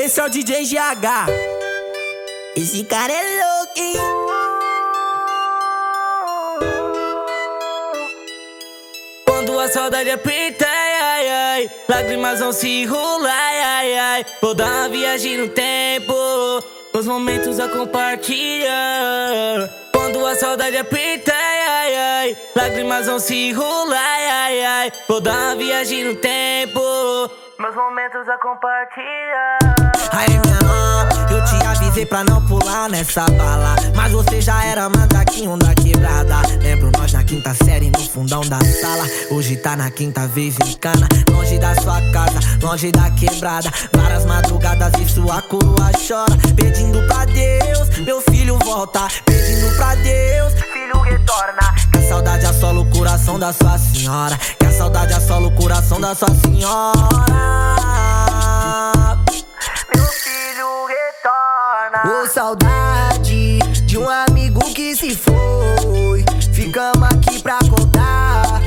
Esse é o DJ GH. Esse cara é louco, hein? Quando a saudade aperta, ai, ai, lágrimas vão se rolar, ai, ai. Vou dar uma viagem no tempo, os momentos a compartilhar. Quando a saudade aperta, ai, ai, lágrimas vão se rolar, ai, ai. Vou dar uma viagem no tempo, meus momentos a compartilhar. Aí, minha mãe, eu te avisei pra não pular nessa bala. Mas você já era mandaquinho da quebrada. Lembro nós na quinta série, no fundão da sala. Hoje tá na quinta vez em cana. Longe da sua casa, longe da quebrada. Várias madrugadas e sua coroa chora. Pedindo pra Deus, meu filho volta. Pedindo pra Deus, filho retorna. Que a saudade assola o coração da sua senhora. Que a saudade assola o coração da sua senhora. Saudade de um amigo que se foi. Ficamos aqui pra contar.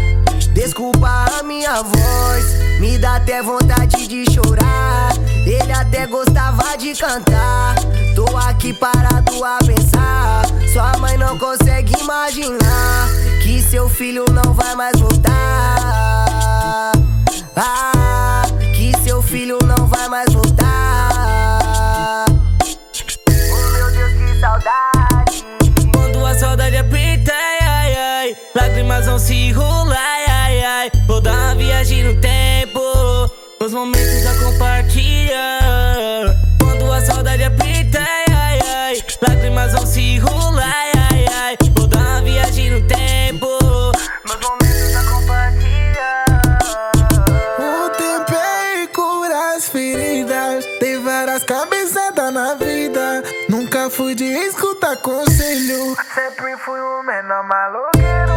Desculpa a minha voz, me dá até vontade de chorar. Ele até gostava de cantar. Tô aqui parado a pensar. Sua mãe não consegue imaginar que seu filho não vai mais voltar. Ah, que seu filho não vai mais voltar. Lágrimas vão se rolar, ai, ai. Vou dar uma viagem no tempo, os momentos a compartilhar. Quando a saudade aperta, ai, ai, lágrimas vão se rolar, ai, ai. Vou dar uma viagem no tempo, meus momentos a compartilhar. O tempo é cura as feridas. Tem várias cabeçadas na vida. Nunca fui de escutar conselho. Sempre fui o menor maloqueiro.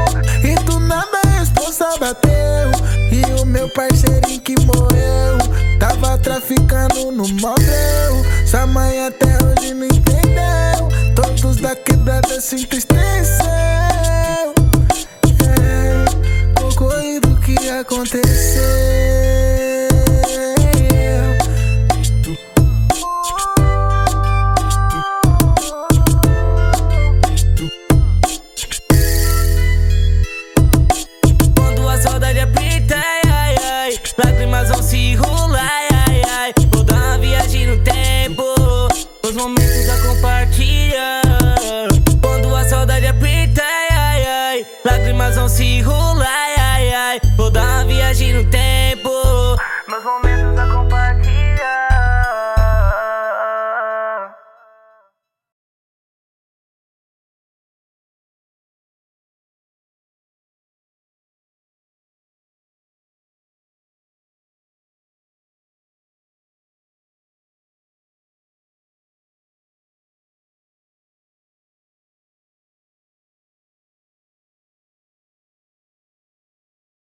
E o meu parceirinho que morreu. Tava traficando no motel. Sua mãe até hoje não entendeu. Todos da quebrada se entristeceu. Os momentos a compartilhar. Quando a saudade aperta, ai, ai, ai, lágrimas vão se rolar,